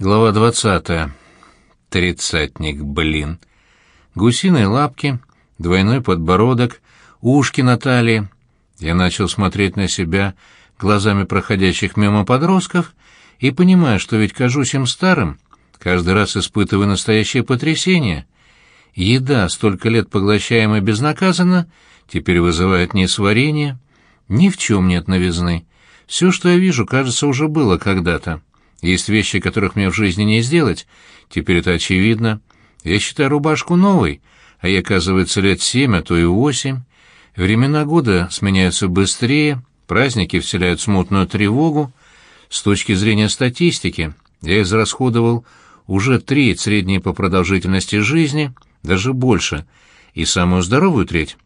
Глава двадцатая. Тридцатник, блин. Гусиные лапки, двойной подбородок, ушки на талии. Я начал смотреть на себя глазами проходящих мимо подростков и, понимая, что ведь кажусь им старым, каждый раз испытываю настоящее потрясение. Еда, столько лет поглощаемая безнаказанно, теперь вызывает несварение. Ни в чем нет новизны. Все, что я вижу, кажется, уже было когда-то. Есть вещи, которых мне в жизни не сделать. Теперь это очевидно. Я считаю рубашку новой, а ей, оказывается, лет семь, а то и восемь. Времена года сменяются быстрее, праздники вселяют смутную тревогу. С точки зрения статистики, я израсходовал уже треть средней по продолжительности жизни, даже больше, и самую здоровую треть.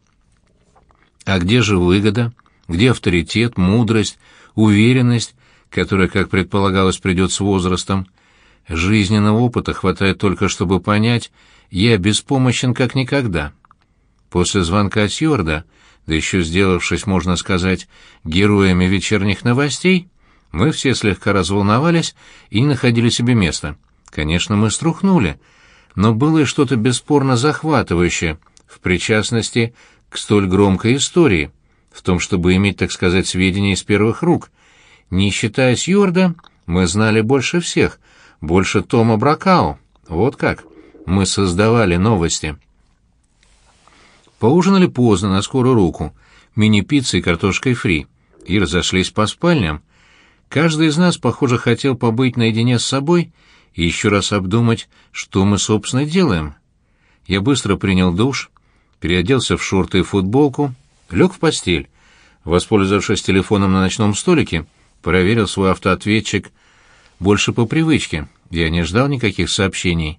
А где же выгода? Где авторитет, мудрость, уверенность, которая, как предполагалось, придет с возрастом. Жизненного опыта хватает только, чтобы понять, я беспомощен как никогда. После звонка от Сьюарда, да еще сделавшись, можно сказать, героями вечерних новостей, мы все слегка разволновались и не находили себе места. Конечно, мы струхнули, но было и что-то бесспорно захватывающее в причастности к столь громкой истории, в том, чтобы иметь, так сказать, сведения из первых рук — не считая Сьюарда, мы знали больше всех, больше Тома Бракау. Вот как. Мы создавали новости. Поужинали поздно, на скорую руку. Мини-пиццей и картошкой фри. И разошлись по спальням. Каждый из нас, похоже, хотел побыть наедине с собой и еще раз обдумать, что мы, собственно, делаем. Я быстро принял душ, переоделся в шорты и футболку, лег в постель. Воспользовавшись телефоном на ночном столике, проверил свой автоответчик больше по привычке. Я не ждал никаких сообщений.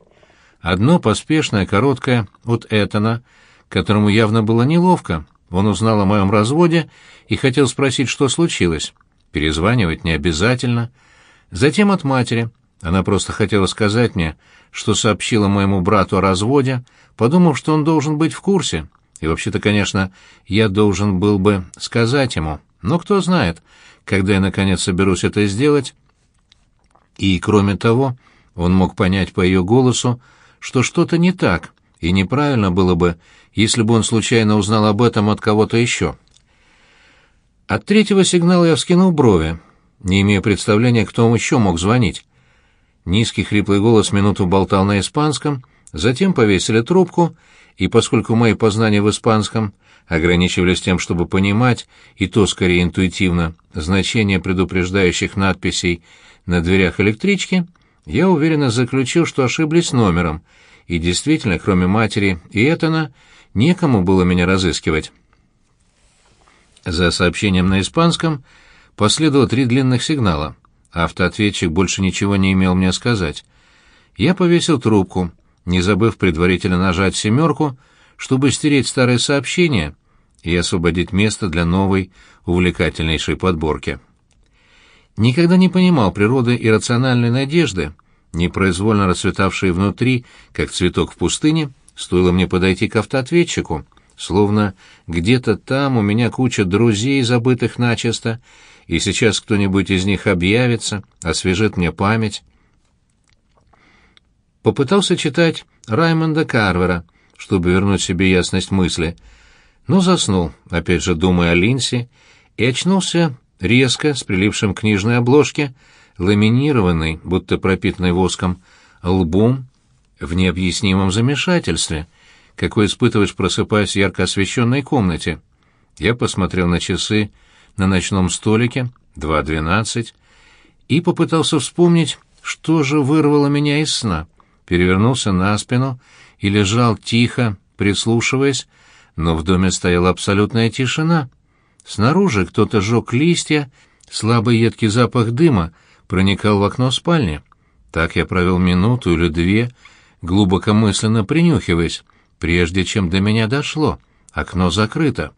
Одно поспешное, короткое, от Этана, которому явно было неловко. Он узнал о моем разводе и хотел спросить, что случилось. Перезванивать не обязательно. Затем от матери. Она просто хотела сказать мне, что сообщила моему брату о разводе, подумав, что он должен быть в курсе. И вообще-то, конечно, я должен был бы сказать ему. Но кто знает, когда я, наконец, соберусь это сделать. И, кроме того, он мог понять по ее голосу, что что-то не так, и неправильно было бы, если бы он случайно узнал об этом от кого-то еще. От третьего сигнала я вскинул брови, не имея представления, кто еще мог звонить. Низкий хриплый голос минуту болтал на испанском, затем повесили трубку, и поскольку мои познания в испанском — ограничивались тем, чтобы понимать, и то скорее интуитивно, значение предупреждающих надписей на дверях электрички, я уверенно заключил, что ошиблись номером, и действительно, кроме матери и Этана, некому было меня разыскивать. За сообщением на испанском последовало три длинных сигнала. Автоответчик больше ничего не имел мне сказать. Я повесил трубку, не забыв предварительно нажать семерку, чтобы стереть старые сообщения и освободить место для новой, увлекательнейшей подборки. Никогда не понимал природы иррациональной надежды, непроизвольно расцветавшей внутри, как цветок в пустыне, стоило мне подойти к автоответчику, словно где-то там у меня куча друзей, забытых начисто, и сейчас кто-нибудь из них объявится, освежит мне память. Попытался читать Раймонда Карвера — чтобы вернуть себе ясность мысли, но заснул, опять же думая о Линсе, и очнулся резко, с прилипшим к книжной обложке, ламинированный, будто пропитанный воском, лбом в необъяснимом замешательстве, какой испытываешь, просыпаясь в ярко освещенной комнате. Я посмотрел на часы на ночном столике, 2.12, и попытался вспомнить, что же вырвало меня из сна. Перевернулся на спину и лежал тихо, прислушиваясь, но в доме стояла абсолютная тишина. Снаружи кто-то жег листья, слабый едкий запах дыма проникал в окно спальни. Так я провел минуту или две, глубокомысленно принюхиваясь, прежде чем до меня дошло. Окно закрыто.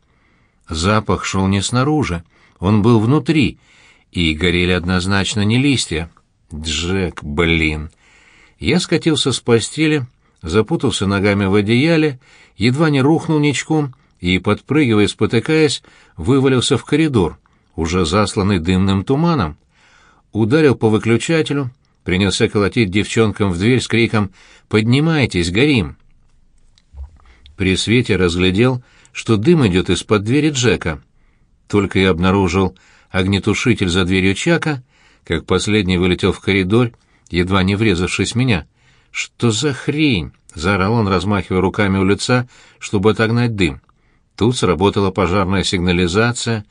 Запах шел не снаружи, он был внутри, и горели однозначно не листья. Джек, блин. Я скатился с постели, запутался ногами в одеяле, едва не рухнул ничком и, подпрыгивая, спотыкаясь, вывалился в коридор, уже засланный дымным туманом. Ударил по выключателю, принялся колотить девчонкам в дверь с криком «Поднимайтесь, горим!». При свете разглядел, что дым идет из-под двери Джека. Только я обнаружил огнетушитель за дверью Чака, как последний вылетел в коридор, едва не врезавшись в меня. «Что за хрень?» — заорал он, размахивая руками у лица, чтобы отогнать дым. Тут сработала пожарная сигнализация,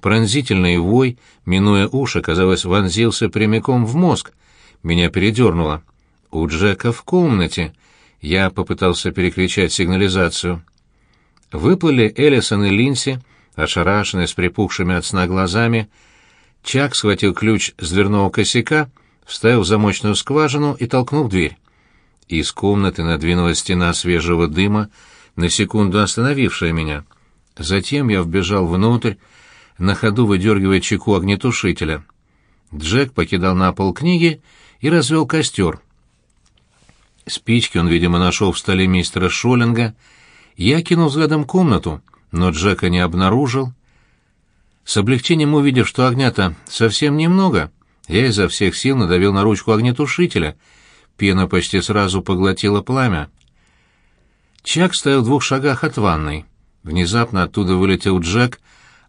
пронзительный вой, минуя уши, казалось, вонзился прямиком в мозг. Меня передернуло. «У Джека в комнате!» Я попытался перекричать сигнализацию. Выплыли Эллисон и Линси, ошарашенные, с припухшими от сна глазами. Чак схватил ключ с дверного косяка, вставил в замочную скважину и толкнул дверь. Из комнаты надвинулась стена свежего дыма, на секунду остановившая меня. Затем я вбежал внутрь, на ходу выдергивая чеку огнетушителя. Джек покидал на пол книги и развел костер. Спички он, видимо, нашел в столе мистера Шоллинга. Я кинул взглядом комнату, но Джека не обнаружил. С облегчением увидев, что огня-то совсем немного, я изо всех сил надавил на ручку огнетушителя. Пена почти сразу поглотила пламя. Чак стоял в двух шагах от ванной. Внезапно оттуда вылетел Джек,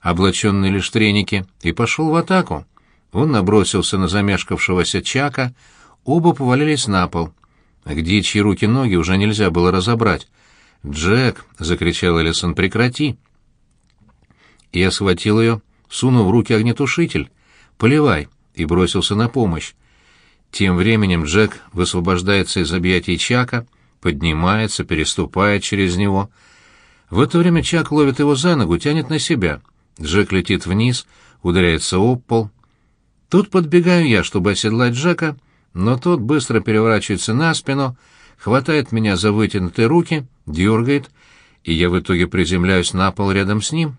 облаченный лишь треники, и пошел в атаку. Он набросился на замешкавшегося Чака, оба повалились на пол. Где чьи руки-ноги уже нельзя было разобрать. «Джек!» — закричал Эллисон, — «прекрати!» Я схватил ее, сунув в руки огнетушитель. «Поливай!» и бросился на помощь. Тем временем Джек высвобождается из объятий Чака, поднимается, переступает через него. В это время Чак ловит его за ногу, тянет на себя. Джек летит вниз, ударяется об пол. Тут подбегаю я, чтобы оседлать Джека, но тот быстро переворачивается на спину, хватает меня за вытянутые руки, дергает, и я в итоге приземляюсь на пол рядом с ним.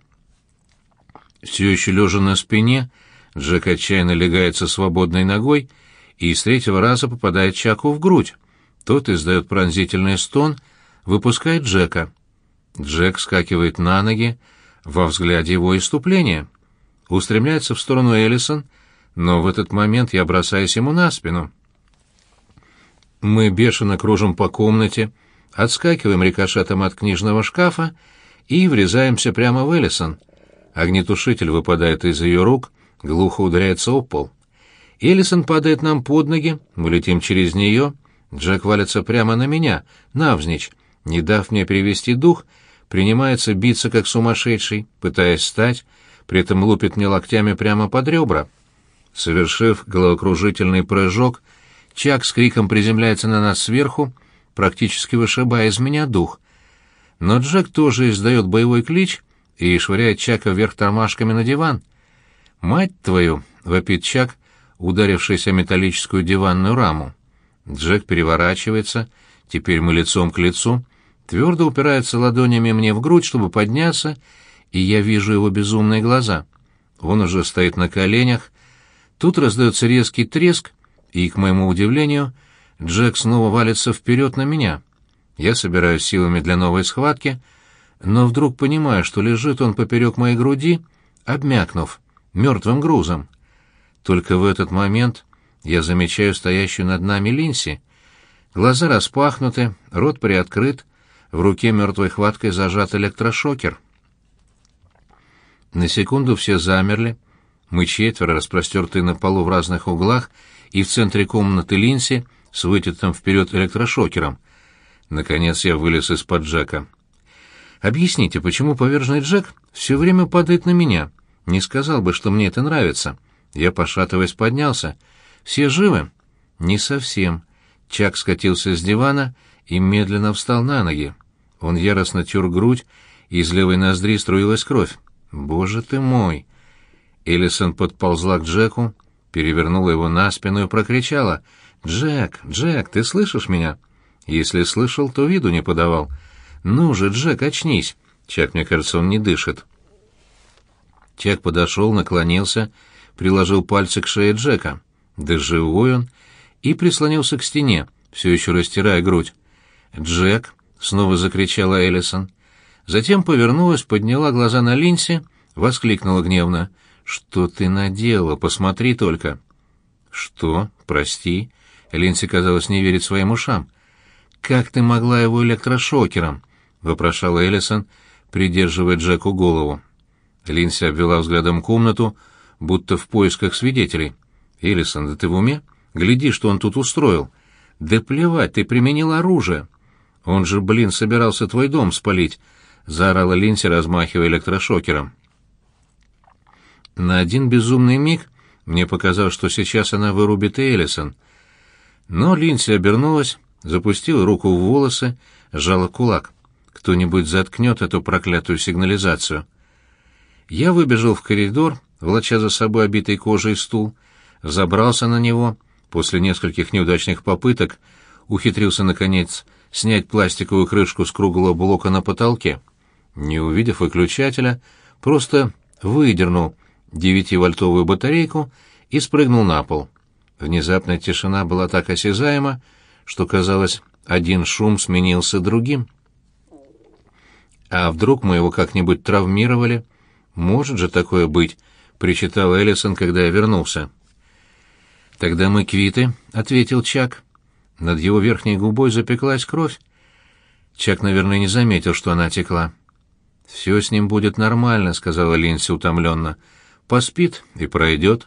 Все еще лежа на спине, Джек отчаянно легается свободной ногой и с третьего раза попадает Чаку в грудь. Тот издает пронзительный стон, выпускает Джека. Джек скакивает на ноги, во взгляде его иступления. Устремляется в сторону Эллисон, но в этот момент я бросаюсь ему на спину. Мы бешено кружим по комнате, отскакиваем рикошетом от книжного шкафа и врезаемся прямо в Эллисон. Огнетушитель выпадает из ее рук, глухо ударяется об пол. Эллисон падает нам под ноги, мы летим через нее. Джек валится прямо на меня, навзничь. Не дав мне перевести дух, принимается биться как сумасшедший, пытаясь встать, при этом лупит мне локтями прямо под ребра. Совершив головокружительный прыжок, Чак с криком приземляется на нас сверху, практически вышибая из меня дух. Но Джек тоже издает боевой клич и швыряет Чака вверх тормашками на диван. «Мать твою!» — вопит Чак, ударившись о металлическую диванную раму. Джек переворачивается, теперь мы лицом к лицу, твердо упирается ладонями мне в грудь, чтобы подняться, и я вижу его безумные глаза. Он уже стоит на коленях. Тут раздается резкий треск, и, к моему удивлению, Джек снова валится вперед на меня. Я собираюсь силами для новой схватки, но вдруг понимаю, что лежит он поперек моей груди, обмякнув, мертвым грузом. Только в этот момент я замечаю стоящую над нами Линси. Глаза распахнуты, рот приоткрыт, в руке мертвой хваткой зажат электрошокер. На секунду все замерли. Мы четверо, распростертые на полу в разных углах, и в центре комнаты Линси с вытянутым вперед электрошокером. Наконец я вылез из-под Джека. «Объясните, почему поверженный Джек все время падает на меня? Не сказал бы, что мне это нравится». Я, пошатываясь, поднялся. «Все живы?» «Не совсем». Чак скатился с дивана и медленно встал на ноги. Он яростно тер грудь, и из левой ноздри струилась кровь. «Боже ты мой!» Эллисон подползла к Джеку, перевернула его на спину и прокричала. «Джек, Джек, ты слышишь меня?» Если слышал, то виду не подавал. «Ну же, Джек, очнись!» Чак, мне кажется, он не дышит. Чак подошел, наклонился, приложил пальцы к шее Джека. Да живой он! И прислонился к стене, все еще растирая грудь. «Джек!» — снова закричала Эллисон. Затем повернулась, подняла глаза на Линси, воскликнула гневно. «Что ты наделала? Посмотри только!» «Что? Прости?» Линси, казалось, не верит своим ушам. «Как ты могла его электрошокером?» — вопрошала Эллисон, придерживая Джеку голову. Линси обвела взглядом комнату, будто в поисках свидетелей. «Эллисон, да ты в уме? Гляди, что он тут устроил. Да плевать, ты применил оружие. Он же, блин, собирался твой дом спалить», — заорала Линси, размахивая электрошокером. На один безумный миг мне показалось, что сейчас она вырубит Эллисон. Но Линси обернулась, запустила руку в волосы, сжала кулак. Кто-нибудь заткнет эту проклятую сигнализацию. Я выбежал в коридор, волоча за собой обитый кожей стул, забрался на него, после нескольких неудачных попыток ухитрился, наконец, снять пластиковую крышку с круглого блока на потолке. Не увидев выключателя, просто выдернул девятивольтовую батарейку и спрыгнул на пол. Внезапная тишина была так осязаема, что, казалось, один шум сменился другим. «А вдруг мы его как-нибудь травмировали? Может же такое быть?» — причитал Эллисон, когда я вернулся. «Тогда мы квиты», — ответил Чак. Над его верхней губой запеклась кровь. Чак, наверное, не заметил, что она текла. «Все с ним будет нормально», — сказала Линси утомленно. «Поспит и пройдет».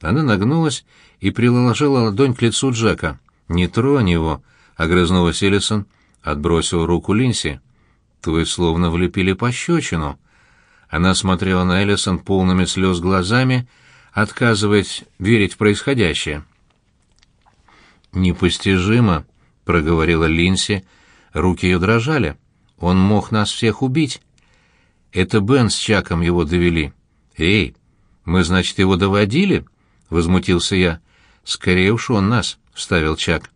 Она нагнулась и приложила ладонь к лицу Джека. «Не тронь его», — огрызнулась Эллисон, отбросила руку Линси. «Твой словно влепили пощечину». Она смотрела на Эллисон полными слез глазами, отказываясь верить в происходящее. «Непостижимо», — проговорила Линси. Руки ее дрожали. «Он мог нас всех убить». «Это Бен с Чаком его довели». «Эй, мы, значит, его доводили?» — возмутился я. «Скорее уж он нас», — вставил Чак.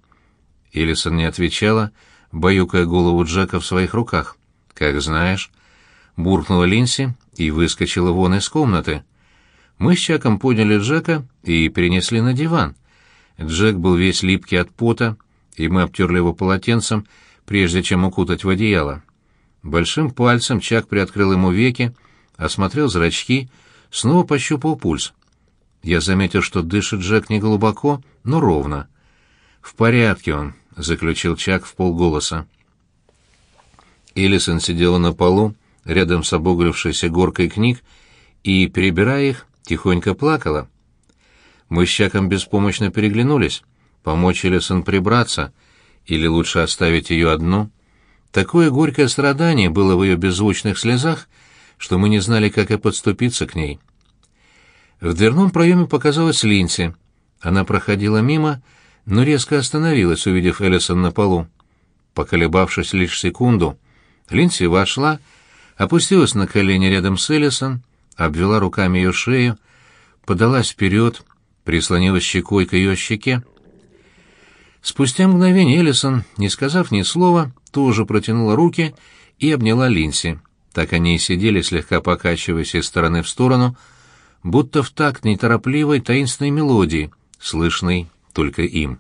Элисон не отвечала, баюкая голову Джека в своих руках. «Как знаешь», — буркнула Линси и выскочила вон из комнаты. Мы с Чаком подняли Джека и перенесли на диван. Джек был весь липкий от пота, и мы обтерли его полотенцем, прежде чем укутать в одеяло. Большим пальцем Чак приоткрыл ему веки, осмотрел зрачки, снова пощупал пульс. Я заметил, что дышит Джек не глубоко, но ровно. «В порядке он», — заключил Чак в полголоса. Элисон сидела на полу, рядом с обуглившейся горкой книг, и, перебирая их, тихонько плакала. Мы с Чаком беспомощно переглянулись. Помочь Элисон прибраться или лучше оставить ее одну? Такое горькое страдание было в ее беззвучных слезах, что мы не знали, как и подступиться к ней. В дверном проеме показалась Линси. Она проходила мимо, но резко остановилась, увидев Элисон на полу. Поколебавшись лишь секунду, Линси вошла, опустилась на колени рядом с Элисон, обвела руками ее шею, подалась вперед, прислонилась щекой к ее щеке. Спустя мгновение Элисон, не сказав ни слова, тоже протянула руки и обняла Линси. Так они и сидели, слегка покачиваясь из стороны в сторону, будто в такт неторопливой таинственной мелодии, слышной только им.